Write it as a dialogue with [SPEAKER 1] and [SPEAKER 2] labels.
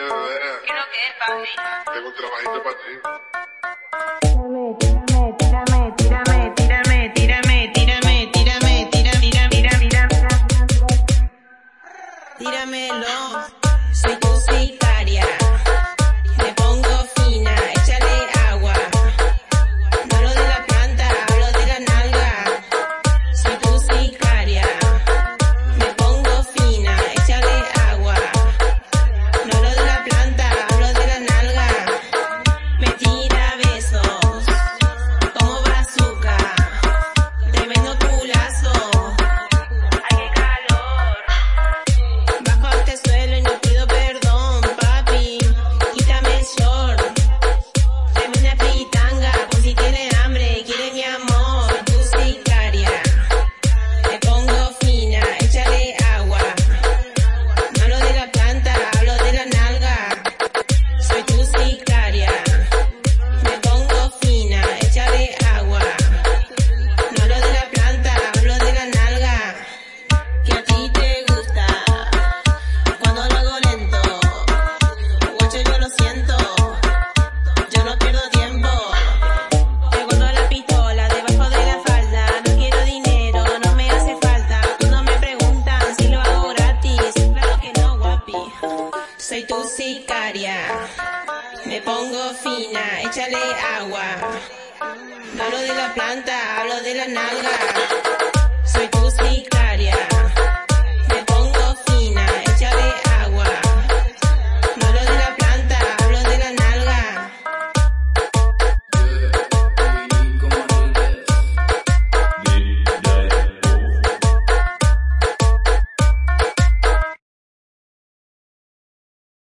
[SPEAKER 1] mañana. Creo que es para ti.
[SPEAKER 2] Tengo un trabajito para ti. soy tu sicaria. Me pongo fina, échale agua. Hablo de la planta, hablo de la nalga.